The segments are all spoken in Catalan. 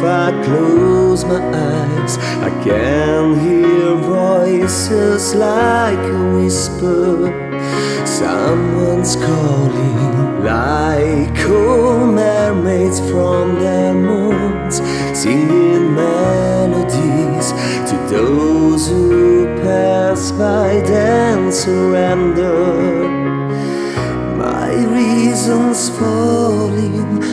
if I close my eyes, I can hear voices like a whisper. Someone's calling, like old mermaids from their moons, singing melodies to those who pass by, then surrender. My reasons falling, falling,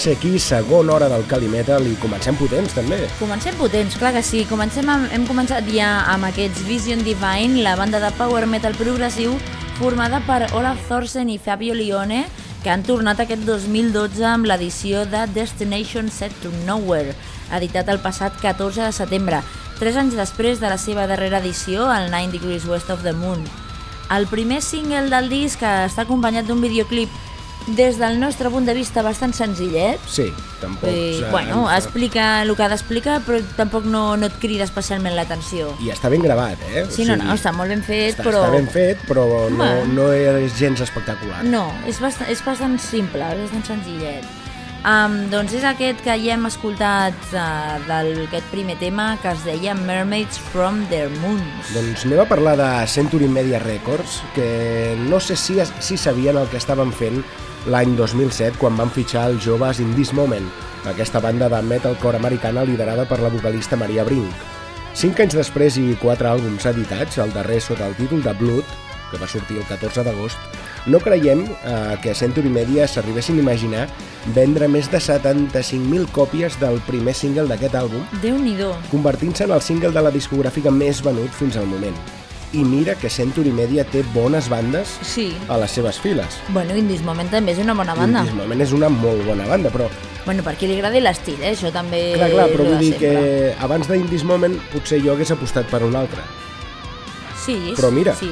ser aquí, segona hora del Cali Metal i comencem potents també. Comencem potents, clar que sí. Comencem amb, hem començat ja amb aquests Vision Divine, la banda de power metal progressiu formada per Olaf Thorsen i Fabio Lione, que han tornat aquest 2012 amb l'edició de Destination Set to Nowhere, editat el passat 14 de setembre, tres anys després de la seva darrera edició, el 9 Degrees West of the Moon. El primer single del disc està acompanyat d'un videoclip des del nostre punt de vista bastant senzillet. Sí, tampoc... Eh, bueno, explica el que ha d'explicar, però tampoc no, no et crida especialment l'atenció. I està ben gravat, eh? Sí, no, no, està molt ben fet, està, però... Està ben fet, però no, no és gens espectacular. No, és bastant, és bastant simple, és bastant senzillet. Um, doncs és aquest que ja hem escoltat uh, d'aquest primer tema que es deia Mermaids from their Moons. Doncs anem a parlar de Century Media Records, que no sé si, si sabien el que estaven fent l'any 2007 quan van fitxar els joves In This Moment, aquesta banda de metalcore americana liderada per la vocalista Maria Brink. Cinc anys després i quatre àlbums editats, el darrer sota el títol de Blood, que va sortir el 14 d'agost, no creiem eh, que a Century Media s'arribessin a imaginar vendre més de 75.000 còpies del primer single d'aquest àlbum, Déu-n'hi-do. convertint-se en el single de la discogràfica més venut fins al moment. I mira que Century Media té bones bandes Sí. a les seves files. Bueno, Indis Moment també és una bona banda. In This Moment és una molt bona banda, però Bueno, per qui li agradi l'estil, eh? això també clar, clar, però vull dir que sempre. abans d'In This Moment potser jo hagués apostat per un altre. Sí, Però mira, sí.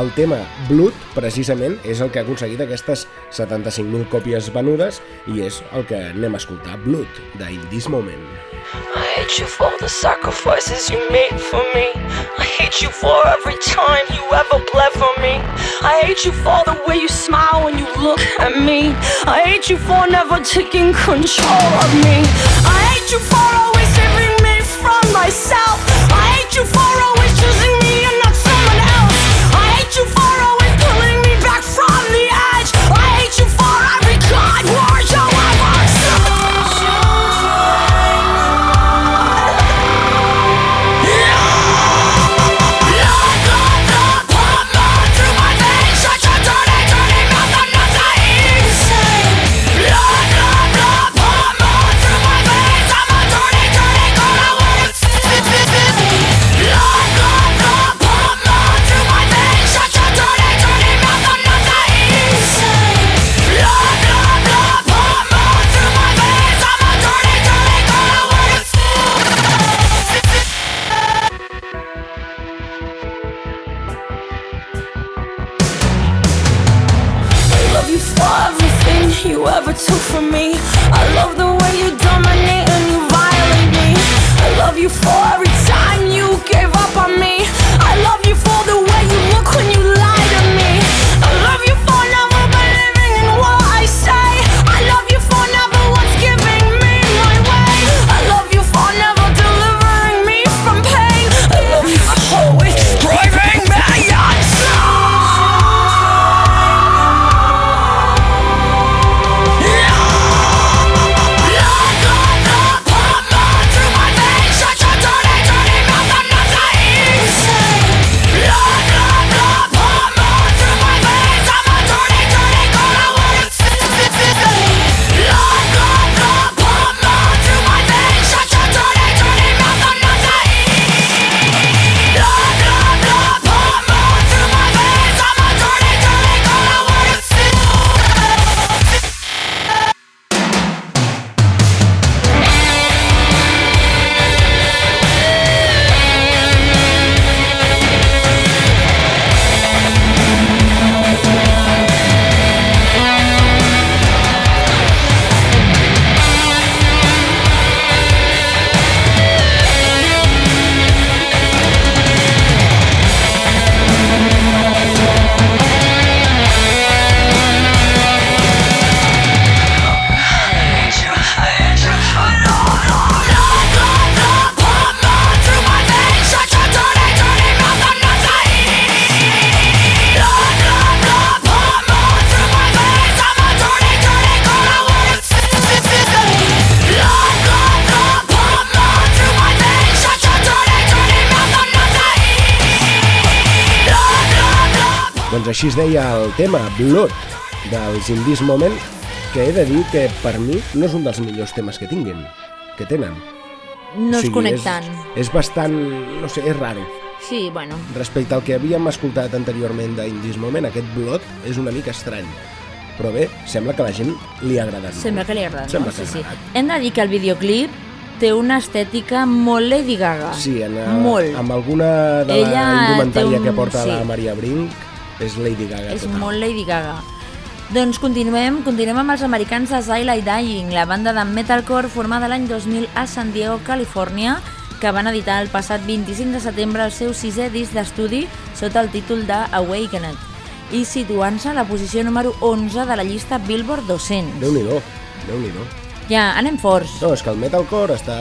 El tema Blood, precisament, és el que ha aconseguit aquestes 75.000 còpies venudes i és el que anem a escoltar, Blood, d'In This Moment. I hate you for the sacrifices you made for me. I hate you for every time you ever bled for me. I hate you for the way you smile when you look at me. I hate you for never taking control of me. I així es deia el tema Blood dels In This Moment que he de dir que per mi no és un dels millors temes que tinguin, que tenen. No O es sigui, connectant. És, és bastant, no sé, és raro. Sí, bueno, Respecte al que havíem escoltat anteriorment d'Indis Moment, aquest blot és una mica estrany. Però bé, sembla que a la gent li ha agradat sembla molt. que li agrada. Sembla no? que sí, ha sí. agradat. Hem de dir que el videoclip té una estètica molt Lady Gaga. Sí, en, Molt. amb alguna de Ella la indumentària té un- que porta sí. la Maria Brink, és Lady Gaga És total. molt Lady Gaga. Doncs continuem, continuem amb els americans de Zylai Dying, la banda de metalcore formada l'any 2000 a San Diego, Califòrnia, que van editar el passat 25 de setembre el seu sisè disc d'estudi sota el títol de Awakened i situant-se a la posició número 11 de la llista Billboard 200. Déu-n'hi-do, Déu-n'hi-do. Ja, anem forts. No, és que el metalcore està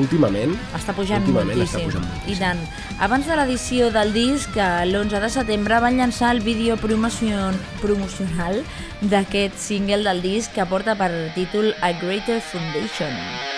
últimament... Està pujant últimament moltíssim. està pujant moltíssim. I tant. Abans de l'edició del disc, eh, l'11 de setembre van llançar el vídeo promocion promocional d'aquest single del disc que porta per títol A Greater Foundation.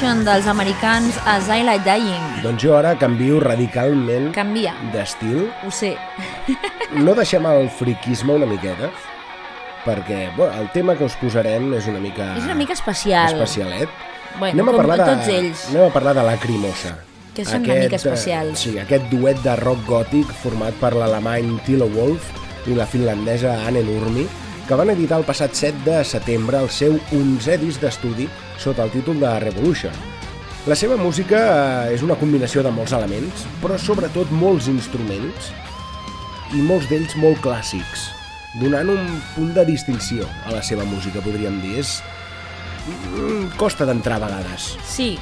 Foundation dels americans a Zylai Dying. Doncs jo ara canvio radicalment Canvia, d'estil. ho sé. No deixem el friquisme una miqueta, perquè bueno, el tema que us posarem és una mica... És una mica especial. Especialet. Bueno, anem a com parlar de, tots ells. Anem a parlar de Lacrimosa. Que són una mica eh, especials. Sí, aquest duet de rock gòtic format per l'alemany Tilo Wolf i la finlandesa Anne Nurmi, que van editar el passat 7 de setembre el seu 11è disc d'estudi sota el títol de Revolution. La seva música eh, és una combinació de molts elements, però sobretot molts instruments, i molts d'ells molt clàssics, donant un punt de distinció a la seva música, podríem dir. És... mm, costa d'entrar a vegades. Sí,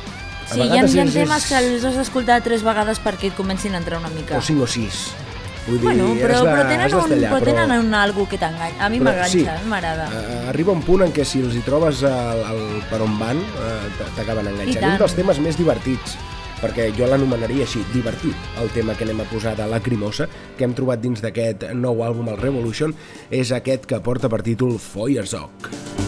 A sí hi ha, vegades hi ha temes és- que els has d'escoltat tres vegades perquè et comencin a entrar una mica. O cinc o sis. Vull dir, bueno, però, de, però tenen, un, allà, però tenen un algo que t'enganya. A mi m'enganxa, sí, m'agrada. eh, arriba un punt en què si els hi trobes el, el, per on van, t- t'acaben enganxant. Un dels temes més divertits, perquè jo l'anomenaria així, divertit, el tema que anem a posar de Lacrimosa, que hem trobat dins d'aquest nou àlbum, el Revolution, és aquest que porta per títol Feuerzock. Spiel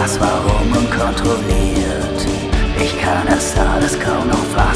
was warum unkontrolliert? Ich kann das alles kaum noch fassen.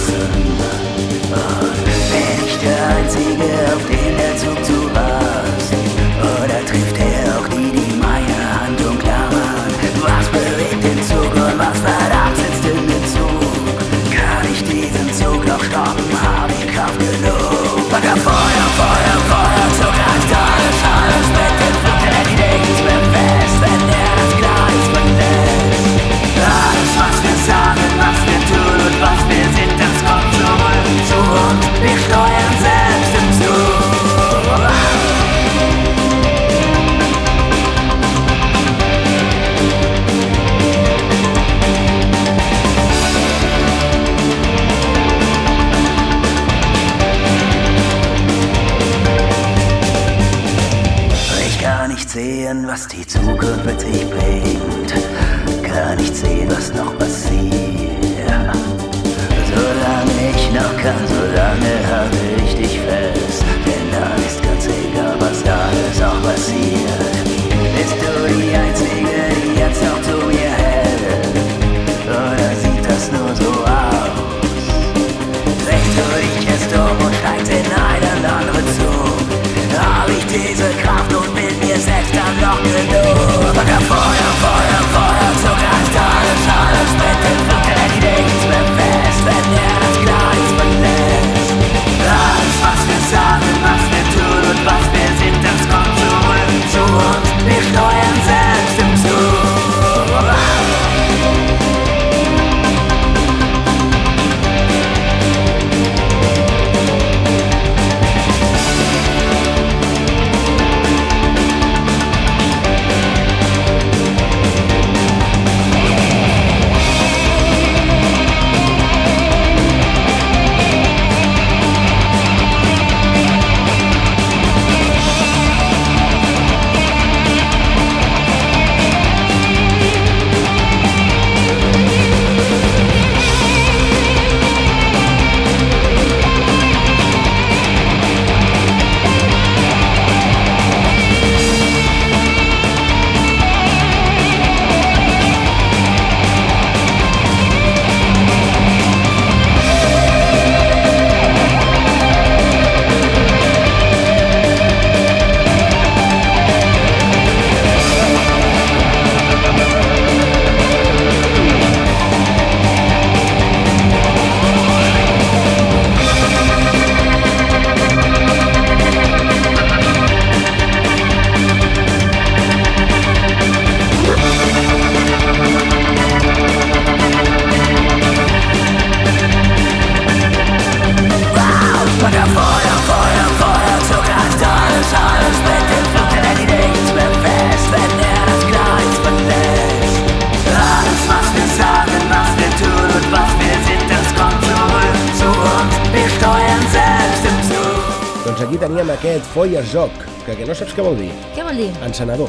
Encenedor.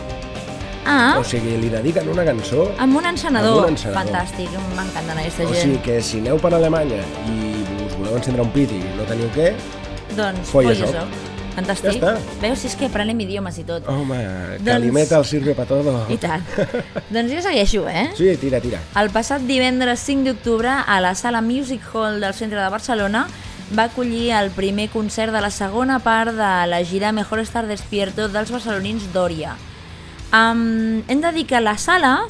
Ah. O sigui, li dediquen una cançó... Amb un encenedor. Amb un encenedor. Fantàstic, m'encanten aquesta O gent. sigui que si aneu per Alemanya i us voleu encendre un pit i no teniu què, Doncs, Folla folla soc. soc. Fantàstic. Ja està. Veus, si és que aprenem idiomes i tot. home, Doncs- calimeta el sirve pa todo. I tant. doncs jo segueixo, eh? Sí, tira, tira. El passat divendres 5 d'octubre, a la sala Music Hall del centre de Barcelona, va acollir el primer concert de la segona part de la gira Mejor estar despierto dels barcelonins Dòria. Um, hem de dir que la sala,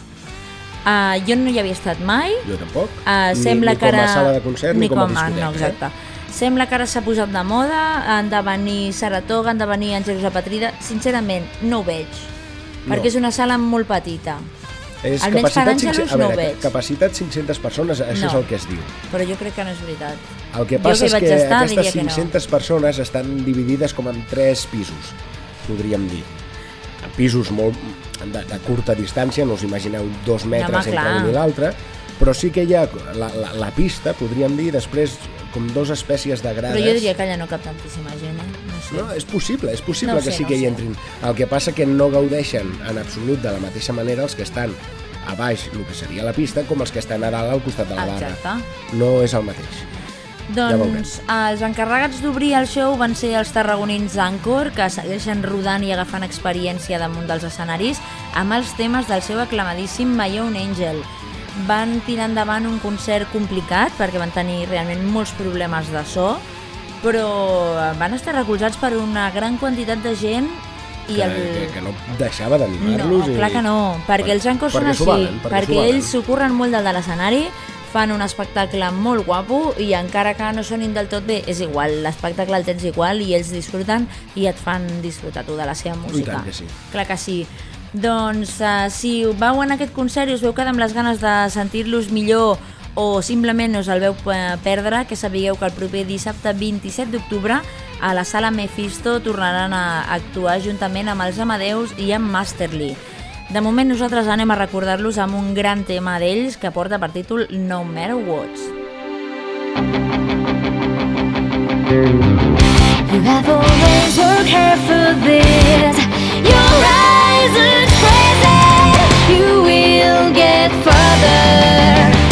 uh, jo no hi havia estat mai, Jo tampoc. Uh, ni, sembla ni que com ara... a sala de concert ni, com a ah, discoteca. no, exacte. Sembla que ara s'ha posat de moda, han de venir Saratoga, han de venir Àngels Apatrida. Sincerament, no ho veig, No. perquè és una sala molt petita. És Almenys per capacitat, Àngelos 500, a no ho veure, veig. capacitat 500 persones, això No. és el que es diu. Però jo crec que no és veritat. El que passa que és que estar, aquestes diria que no. 500 persones estan dividides com en tres pisos, podríem dir. Pisos molt de, de curta distància, no us imagineu dos metres home, entre clar. un i l'altre, però sí que hi ha la, la, la pista, podríem dir, després com dos espècies de grades. Però jo diria que allà no cap tantíssima gent, eh? No. No, és possible, és possible No que sé, sí no que ho hi sé. entrin. El que passa que no gaudeixen en absolut de la mateixa manera els que estan a baix, el que seria la pista, com els que estan a dalt al costat de la barra. Exacte. No és el mateix. Ja. Doncs els encarregats d'obrir el show van ser els tarragonins Anchor, que segueixen rodant i agafant experiència damunt dels escenaris amb els temes del seu aclamadíssim My Own Angel. Van tirar endavant un concert complicat perquè van tenir realment molts problemes de so, però van estar recolzats per una gran quantitat de gent i que, el... que, que no deixava No, d'animar-los. i- clar que no, perquè els Anchors són així, valen, perquè perquè ells s'ho curren molt del de l'escenari, fan un espectacle molt guapo i encara que no sonin del tot bé, és igual, l'espectacle el tens igual i ells disfruten i et fan disfrutar tu de la seva música. que sí. Clar que sí. Doncs uh, si vau en aquest concert i us veu quedar amb les ganes de sentir-los millor o simplement us el veu perdre, que sapigueu que el proper dissabte 27 d'octubre a la sala Mephisto tornaran a actuar juntament amb els Amadeus i amb Masterly. De moment nosaltres anem a recordar-los amb un gran tema d'ells que porta per títol No Matter What. You have always worked hard for this. Your eyes express it. You will get further.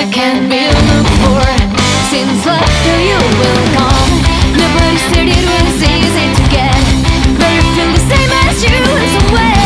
I can't be looked for. Seems like you will come. Nobody said it was easy to get. But I feel the same as you in some way.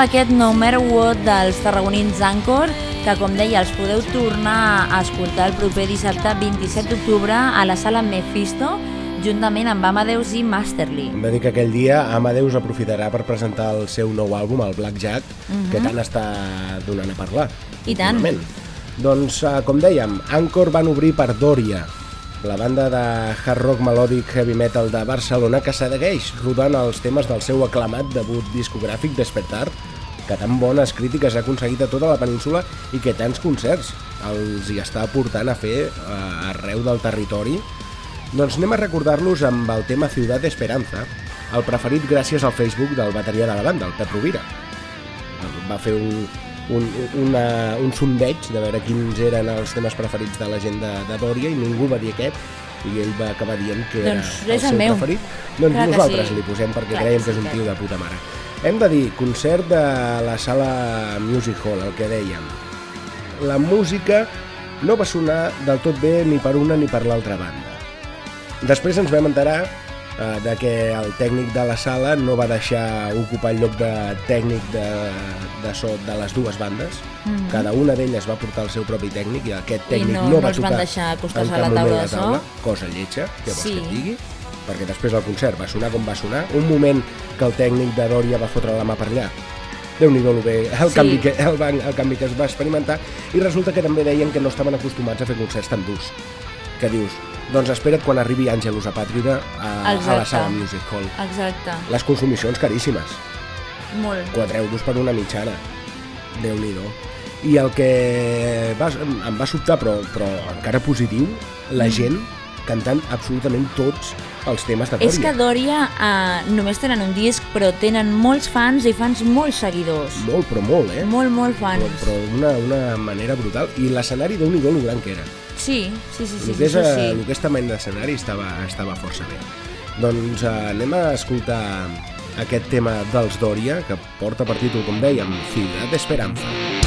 Sonava aquest No Matter What dels tarragonins Anchor, que com deia els podeu tornar a escoltar el proper dissabte 27 d'octubre a la sala Mephisto, juntament amb Amadeus i Masterly. Hem de dir que aquell dia Amadeus aprofitarà per presentar el seu nou àlbum, el Blackjack, que tant està donant a parlar. Mhm. I tant. Doncs, eh, com dèiem, Anchor van obrir per Doria, la banda de hard rock melòdic heavy metal de Barcelona que segueix rodant els temes del seu aclamat debut discogràfic Despertar, que tan bones crítiques ha aconseguit a tota la península i que tants concerts els hi està portant a fer eh, arreu del territori. Doncs anem a recordar-los amb el tema Ciudad Esperanza, el preferit gràcies al Facebook del bateria de la banda, el Pep Rovira. Va fer un, un, una, un sondeig de veure quins eren els temes preferits de la gent de, de Dòria i ningú va dir aquest i ell va acabar dient que Doncs era el el seu meu. preferit. Doncs Clar nosaltres sí. li posem perquè Clar creiem que que és un tio de puta mare. Hem de dir, concert de la sala Music Hall, el que dèiem. La música no va sonar del tot bé ni per una ni per l'altra banda. Després ens vam enterar eh, de que el tècnic de la sala no va deixar ocupar el lloc de tècnic de, de so de les dues bandes. Mm. Cada una d'elles va portar el seu propi tècnic i aquest I tècnic no- no, no va els van tocar deixar acostar-se en a la taula de so. cosa lletja, què vols Sí. que et digui? Perquè després el concert va sonar com va sonar, un moment que el tècnic de Dòria va fotre la mà per allà, déu nhi el, Sí. canvi que, el, van- el canvi que es va experimentar i resulta que també deien que no estaven acostumats a fer concerts tan durs que dius, doncs espera't quan arribi Àngelus a Pàtrida a, a la Exacte. sala Music Hall Exacte, les consumicions caríssimes molt. 4 euros per una mitjana déu nhi i el que va, em va sobtar però, però encara positiu la Mm. gent cantant absolutament tots els temes de Dòria És que Dòria eh, només tenen un disc, però tenen molts fans i fans molt seguidors. molt però molt eh Molt, molt però, fans. però d'una una manera brutal i l'escenari déu nhi el gran que era Sí, sí, sí, sí, el sí, que és, eh, sí. el que és tamany d'escenari estava, estava força bé doncs eh, anem a escoltar aquest tema dels Dòria que porta per títol, com dèiem, Ciudad de Esperanza Ciudad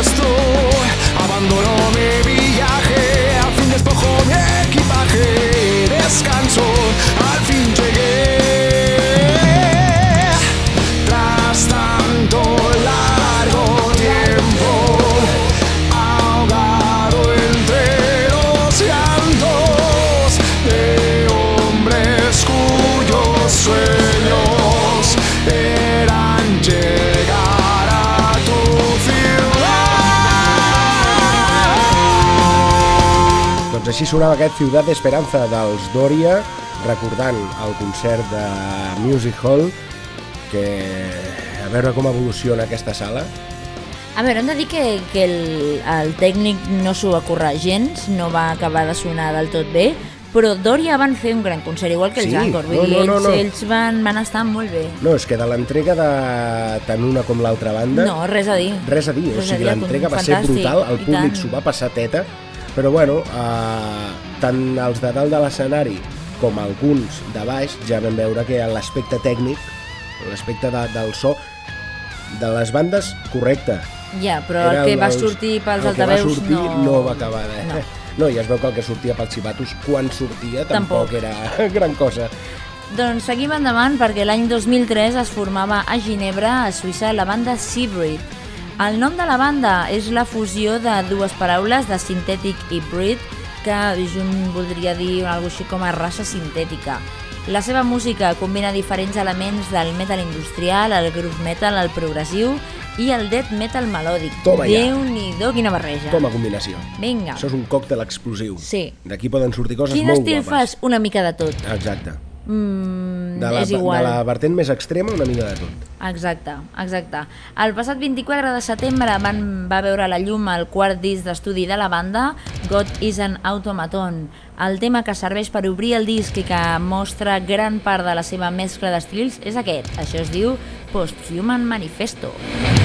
estou. Així sonava aquest Ciutat d'Esperanza dels Doria, recordant el concert de Music Hall, que a veure com evoluciona aquesta sala. A veure, hem de dir que, que el, el tècnic no s'ho va currar gens, no va acabar de sonar del tot bé, però Doria van fer un gran concert, igual que els Sí, Anchor, no, dir, no, no, ells, no. ells van, van estar molt bé. No, és que de l'entrega de tant una com l'altra banda... No, res a dir. Res a dir, o Res a sigui, l'entrega va ser brutal, el públic s'ho va passar teta, però bueno, eh, tant els de dalt de l'escenari com alguns de baix ja vam veure que l'aspecte tècnic, l'aspecte de, del so de les bandes, correcte. Ja, però Era el que va els- sortir pels el que va altaveus sortir no... no va acabar de... No. No, i es veu que el que sortia pels xivatos quan sortia tampoc, Tampoc. era gran cosa. Doncs seguim endavant perquè l'any 2003 es formava a Ginebra, a Suïssa, la banda Seabreed. El nom de la banda és la fusió de dues paraules de sintètic i breed, que junt voldria dir alguna cosa així com a raça sintètica. La seva música combina diferents elements del metal industrial, el groove metal, el progressiu i el death metal melòdic. Toma ja. Déu-n'hi-do, quina barreja. Com a combinació. Vinga. Això és un còctel explosiu. Sí. D'aquí poden sortir coses Quin molt estil guapes. fas? Una mica de tot. Exacte. Mm, De la, és igual. de la vertent més extrema, una mica de tot. Exacte, exacte. El passat 24 de setembre van, va veure la llum el quart disc d'estudi de la banda, God is an Automaton. El tema que serveix per obrir el disc i que mostra gran part de la seva mescla d'estils és aquest. Això es diu Posthuman Manifesto. Doncs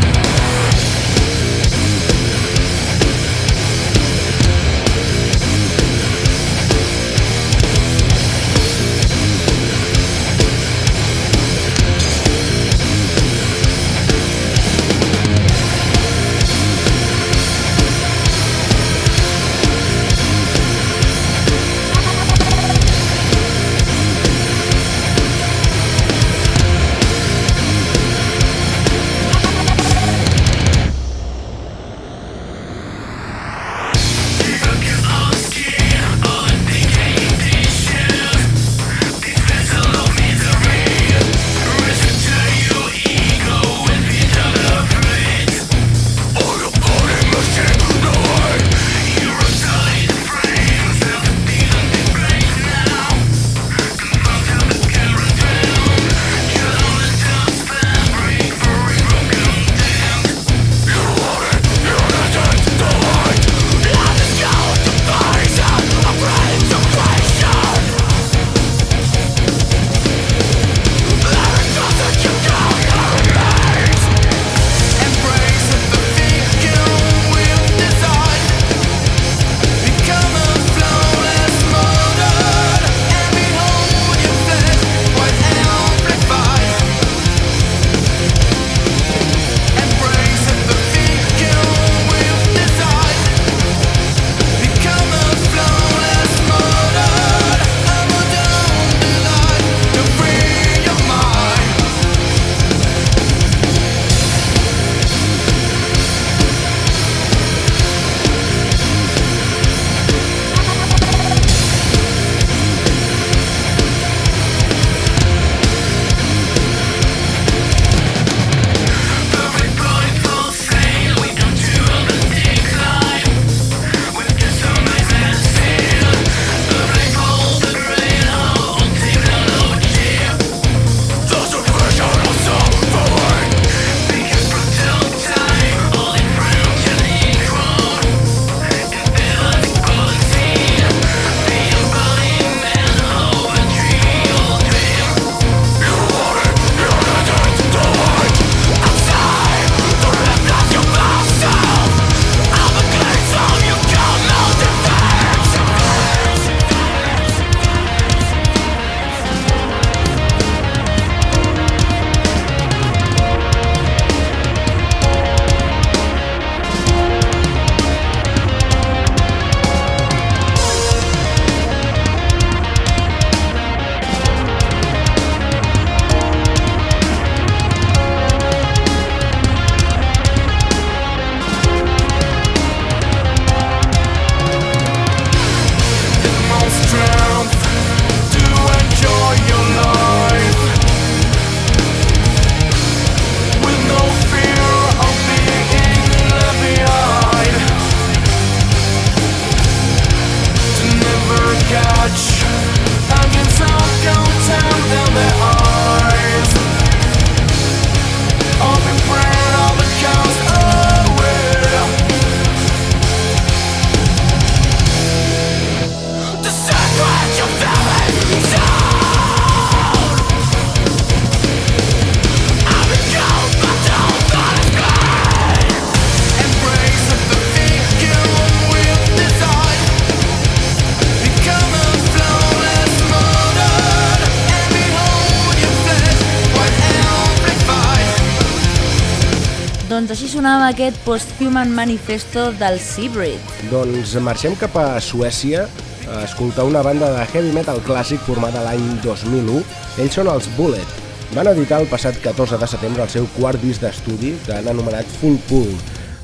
aquest Posthuman Manifesto del Seabreed. Doncs marxem cap a Suècia a escoltar una banda de heavy metal clàssic formada l'any 2001. Ells són els Bullet. Van editar el passat 14 de setembre el seu quart disc d'estudi que han anomenat Full Pool.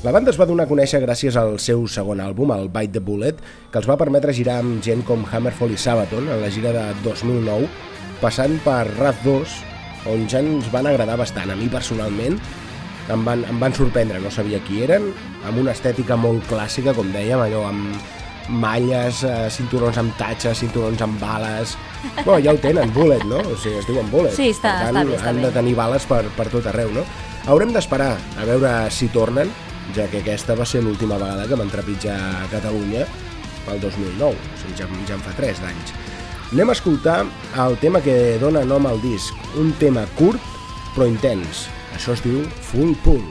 La banda es va donar a conèixer gràcies al seu segon àlbum, el Bite the Bullet, que els va permetre girar amb gent com Hammerfall i Sabaton en la gira de 2009, passant per Wrath 2, on ja ens van agradar bastant. A mi personalment em van, em van sorprendre, no sabia qui eren, amb una estètica molt clàssica, com dèiem, allò amb malles, eh, cinturons amb tatxes, cinturons amb bales... Bueno, ja ho tenen, bullet, no? O sigui, es diuen bullet. Sí, està- Per tant, està bé, està han bé. de tenir bales per, per tot arreu, no? Haurem d'esperar a veure si tornen, ja que aquesta va ser l'última vegada que van trepitjar a Catalunya el 2009, o sigui, ja, ja en fa 3 d'anys. Anem a escoltar el tema que dona nom al disc, un tema curt però intens. Això es diu Full Pool.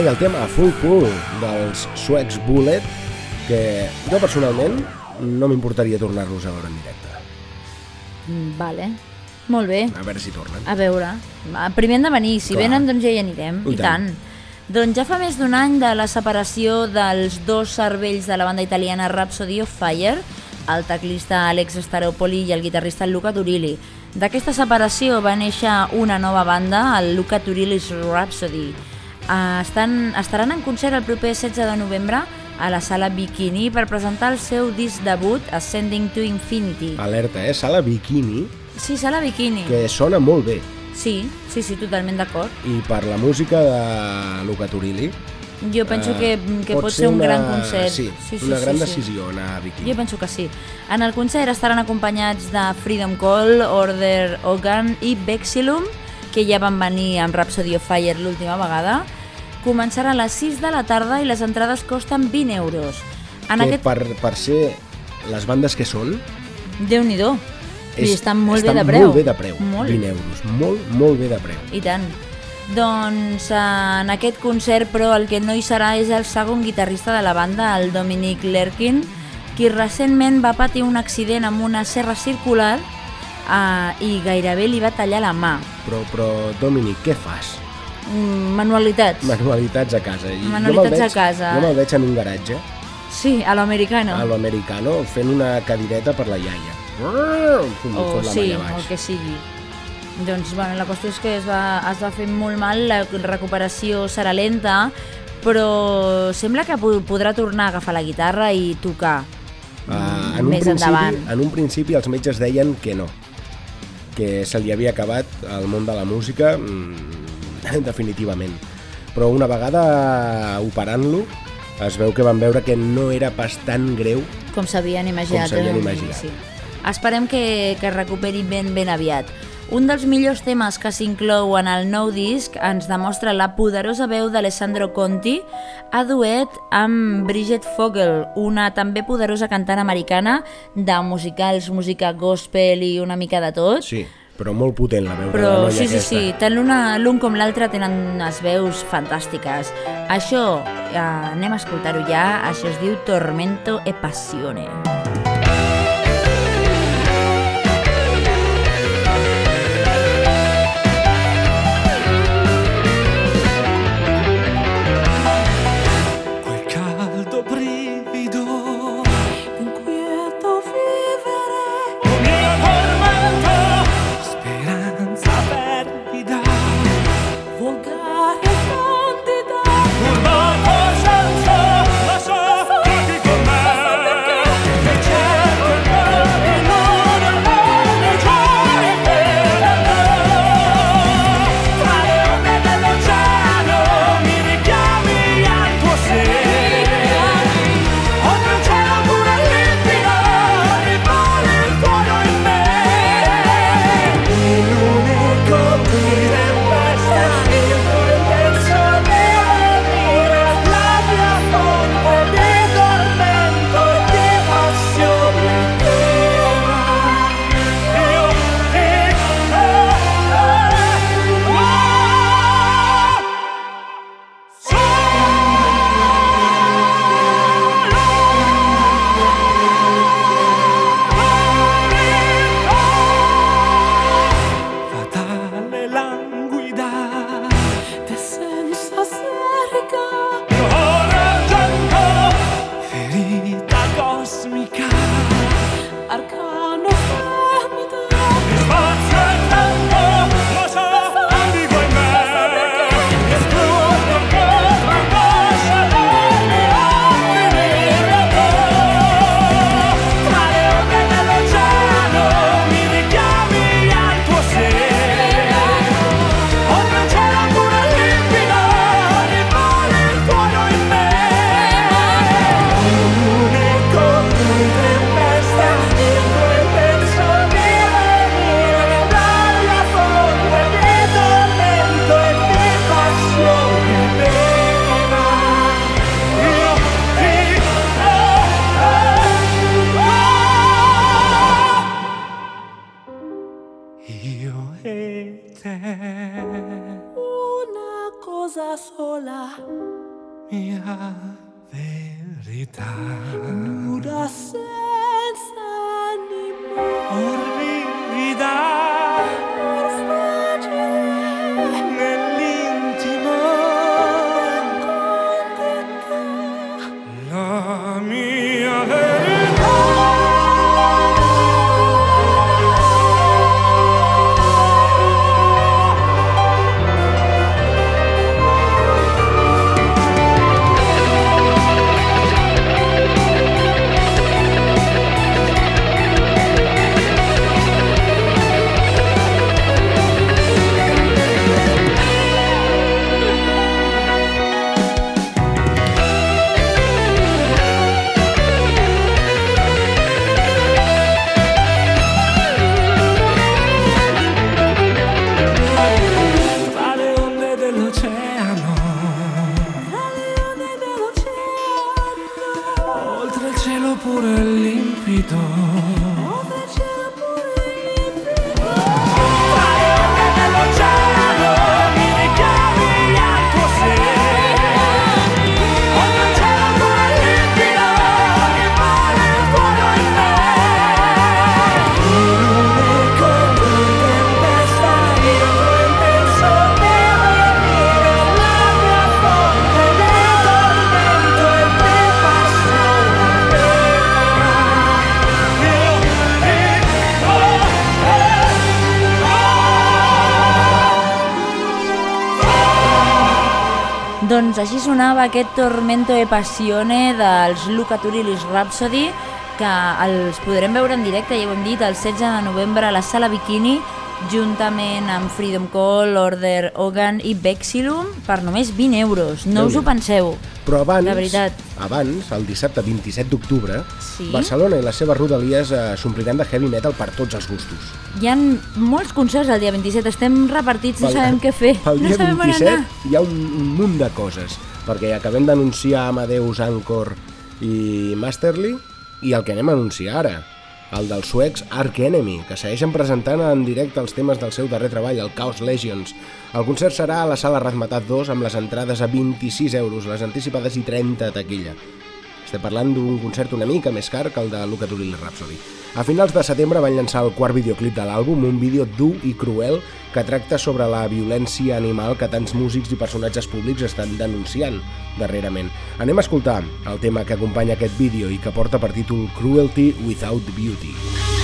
Deia el tema Full Pool dels suecs Bullet, que jo personalment no m'importaria tornar-los a veure en directe. Mm, Vale, molt bé. A veure si tornen. A veure, primer han de venir, si Clar. venen doncs ja hi anirem, I i, tant. tant. Doncs ja fa més d'un any de la separació dels dos cervells de la banda italiana Rhapsody of Fire, el teclista Alex Staropoli i el guitarrista Luca Turilli. D'aquesta separació va néixer una nova banda, el Luca Turilli's Rhapsody. Uh, estan, estaran en concert el proper 16 de novembre a la sala Bikini per presentar el seu disc debut Ascending to Infinity. Alerta, eh? Sala Bikini, Sí, sala Bikini. que sona molt bé. Sí, sí, sí, totalment d'acord. I per la música de Luca Turilli... Jo penso eh, que, que pot, ser un una- gran concert. Sí, una gran decisió anar a Bikini. Jo penso que sí. En el concert estaran acompanyats de Freedom Call, Order Ogan i Vexillum, que ja van venir amb Rhapsody of Fire l'última vegada. Començarà a les 6 de la tarda i les entrades costen 20 euros. En que aquest... per, per ser les bandes que són, Déu-n'hi-do. I estan molt estan bé de preu. molt bé de preu. Molt. 20 euros. Molt, molt bé de preu. I tant. Doncs eh, en aquest concert, però, el que no hi serà és el segon guitarrista de la banda, el Dominic Lerkin, qui recentment va patir un accident amb una serra circular uh, i gairebé li va tallar la mà. Però, però Dominic, què fas? Mm, manualitats. Manualitats a casa. I manualitats veig, a casa. Jo me'l veig en un garatge. Sí, a l'americano. A l'americano, fent una cadireta per la iaia. O oh, sí, o que sigui. Doncs, bueno, la qüestió és que es va, es va fer molt mal, la recuperació serà lenta, però sembla que podrà tornar a agafar la guitarra i tocar uh, en més un principi, endavant. En un principi els metges deien que no, que se li havia acabat el món de la música mm, definitivament. Però una vegada operant-lo es veu que van veure que no era pas tan greu com s'havien imaginat. Com eh? imaginat. Sí. Esperem que, que es recuperi ben ben aviat. Un dels millors temes que s'inclou en el nou disc ens demostra la poderosa veu d'Alessandro Conti a duet amb Bridget Fogel, una també poderosa cantant americana de musicals, música gospel i una mica de tot. Sí, però molt potent la veu però, de la noia sí, sí. Sí, tant l'un com l'altre tenen unes veus fantàstiques. Això, eh, anem a escoltar-ho ja, això es diu Tormento e Passione. Tormento e Passione. Sonava aquest Tormento e Passione dels Luca Turillis Rhapsody, que els podrem veure en directe, ja ho hem dit, el 16 de novembre a la Sala Bikini, juntament amb Freedom Call, Order Hogan i Vexilum, per només 20 euros. No us ho penseu. Però abans, De veritat. abans, el dissabte 27 d'octubre, Sí? Barcelona i les seves rodalies eh, s'ompliran de heavy metal per tots els gustos. Hi ha molts concerts el dia 27, estem repartits, no Pel- sabem què fer. Pel no dia on 27 anar. hi ha un, un munt de coses, perquè acabem d'anunciar Amadeus, Anchor i Masterly, i el que anem a anunciar ara, el dels suecs Ark Enemy, que segueixen presentant en directe els temes del seu darrer treball, el Chaos Legions. El concert serà a la sala Razmetat 2 amb les entrades a 26 euros, les anticipades i 30 a taquilla. Estem parlant d'un concert una mica més car que el de Luca Turilli Rhapsody. A finals de setembre van llançar el quart videoclip de l'àlbum, un vídeo dur i cruel que tracta sobre la violència animal que tants músics i personatges públics estan denunciant darrerament. Anem a escoltar el tema que acompanya aquest vídeo i que porta per títol Cruelty Without Beauty. No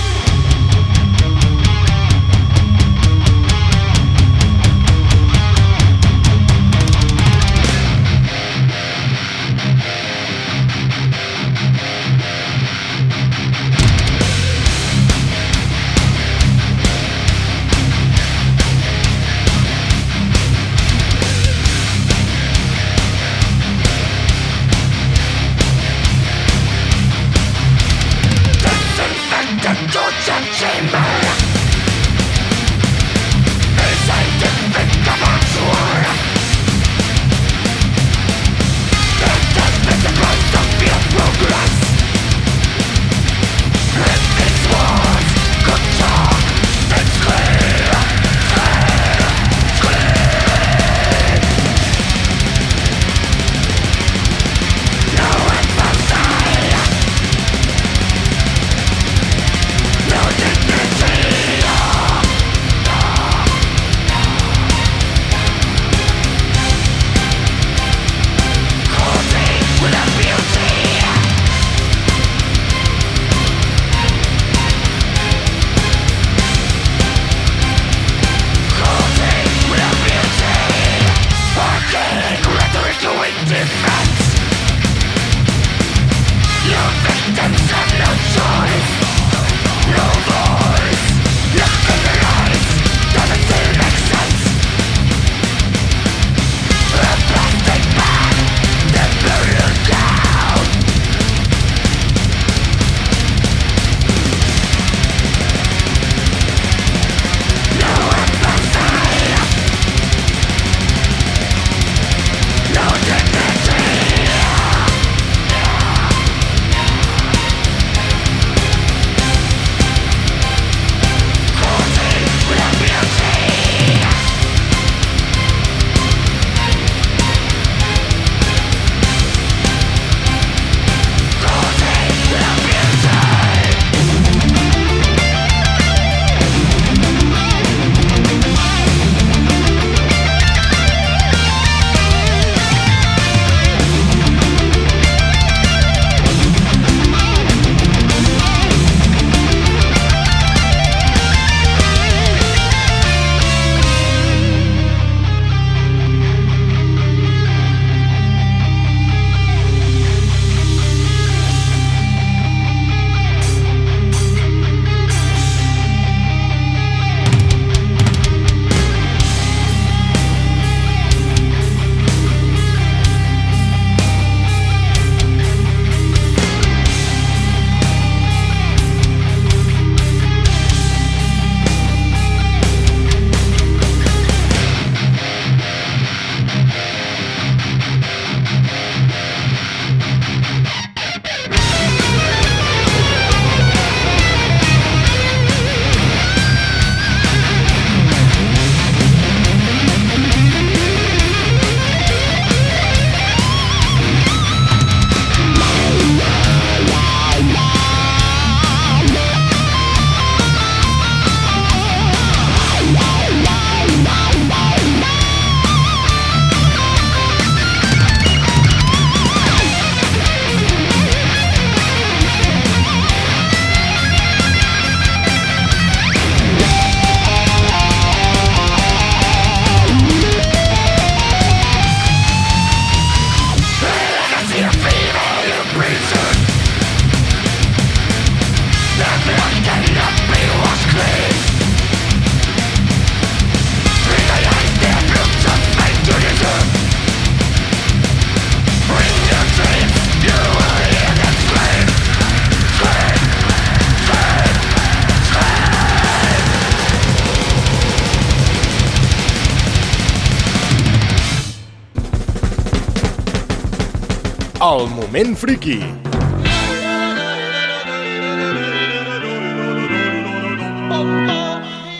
Moment Friki.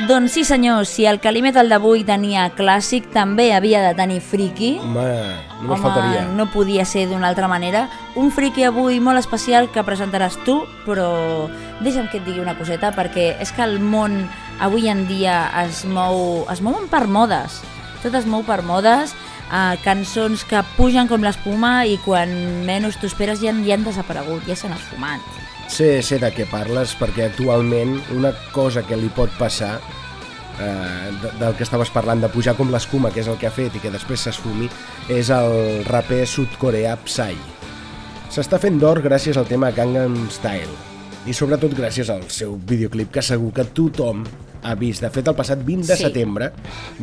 Doncs sí senyors, si el Calimetal d'avui tenia clàssic, també havia de tenir friki. Home, només faltaria. no podia ser d'una altra manera. Un friki avui molt especial que presentaràs tu, però deixa'm que et digui una coseta, perquè és que el món avui en dia es mou, es mouen per modes. Tot es mou per modes, eh, cançons que pugen com l'espuma i quan menys t'ho esperes ja, ja han desaparegut, ja s'han esfumat. Sé, sé de què parles, perquè actualment una cosa que li pot passar eh, de- del que estaves parlant, de pujar com l'escuma, que és el que ha fet i que després s'esfumi, és el raper sud-coreà Psy. S'està fent d'or gràcies al tema Gangnam Style i sobretot gràcies al seu videoclip que segur que tothom ha vist. De fet, el passat 20 de Sí. setembre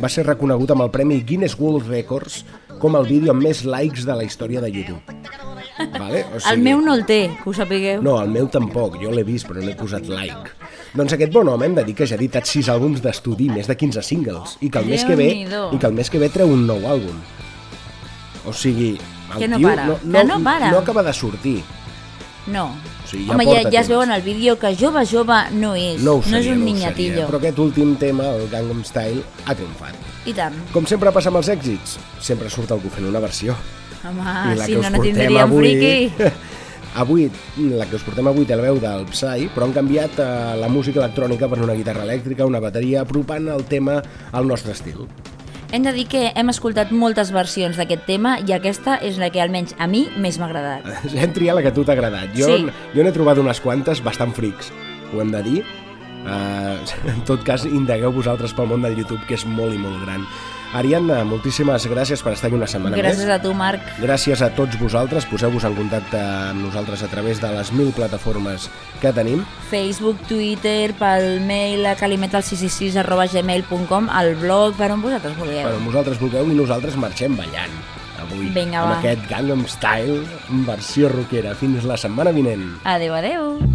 va ser reconegut amb el Premi Guinness World Records com el vídeo amb més likes de la història de YouTube. Vale? O El meu no el té, que ho sapigueu. no, el meu tampoc, jo l'he vist però no he posat like. Doncs aquest bon home hem de dir que ja ha editat 6 àlbums d'estudi, més de 15 singles, i que el mes que ve i que el mes que ve treu un nou àlbum. O sigui, el Que no tio para, no, que no para. no acaba de sortir. No. O sigui, ja Home, ja, ja es veu en el vídeo que jove, jove no és. No ho no seria, és un no niñatillo. seria, però aquest últim tema, el Gangnam Style, ha triomfat. I tant. Com sempre passa amb els èxits, sempre surt algú fent una versió. Home, I la si que no, no tindríem avui... friki. avui, la que us portem avui té la veu del Psy, però han canviat eh, la música electrònica per una guitarra elèctrica, una bateria, apropant el tema al nostre estil. Hem de dir que hem escoltat moltes versions d'aquest tema i aquesta és la que almenys a mi més m'ha agradat. Hem triat la que a tu t'ha agradat. Jo, Sí. jo n'he trobat unes quantes bastant frics, ho hem de dir. Uh, en tot cas, indagueu vosaltres pel món del YouTube, que és molt i molt gran. Ariadna, moltíssimes gràcies per estar aquí una setmana Gràcies més. a tu, Marc. Gràcies a tots vosaltres, poseu-vos en contacte amb nosaltres a través de les mil plataformes que tenim. Facebook, Twitter, pel mail a calimetal666 arroba gmail.com, al blog, per on vosaltres vulgueu. Per on vosaltres vulgueu i nosaltres marxem ballant avui Vinga, amb va. aquest Gangnam Style versió rockera. Fins la setmana vinent. Adeu, adeu.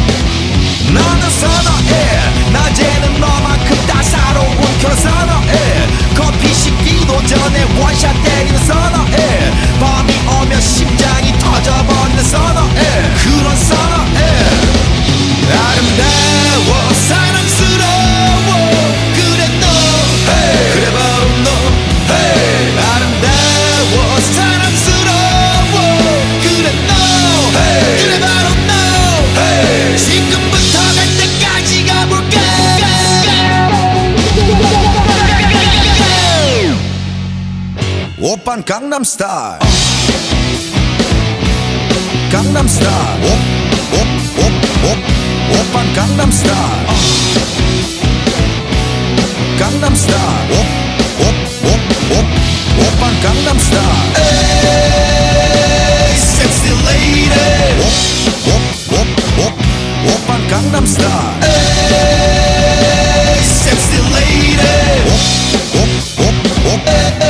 나는 선어해. 낮에는 너만큼 따사로운 그런 선어해. 커피 식기도 전에 원샷 때리는 선어해. 밤이 오면 심장이 터져버리는 선어해. 그런 선어해. 아름다워 오빤 강남스타일 강남스타일 오오오오 오빤 강남스타일 강남스타일 오오오오 오빤 강남스타일 에이 섹시 레이디 오오오오 오빤 강남스타일 에이 섹시 레이디 오오오오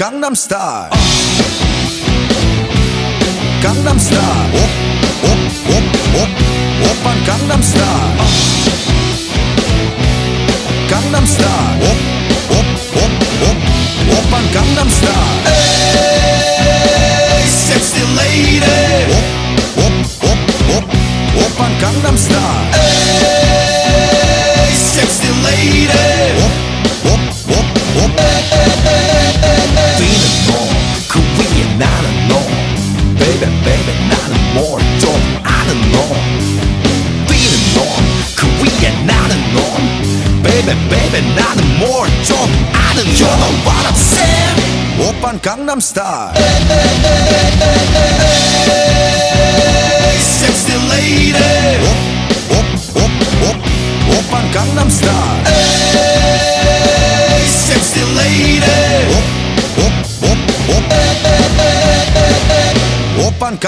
Gangnam Style. Gangnam Style. Op, op, op, op, Opern Gangnam Style. Gangnam Style. Op, op, op, op, Opern Gangnam Style. Hey, sexy lady. Op, op, op, op, Opern Gangnam Style. Hey, sexy lady. 내 baby 나는 뭘좀 아는 You know what I'm saying 오빤 강남스타일. Sexy lady. 오, 오, 오, 오, 오빤 Sexy lady. 오, 오, 오, 오, 오빤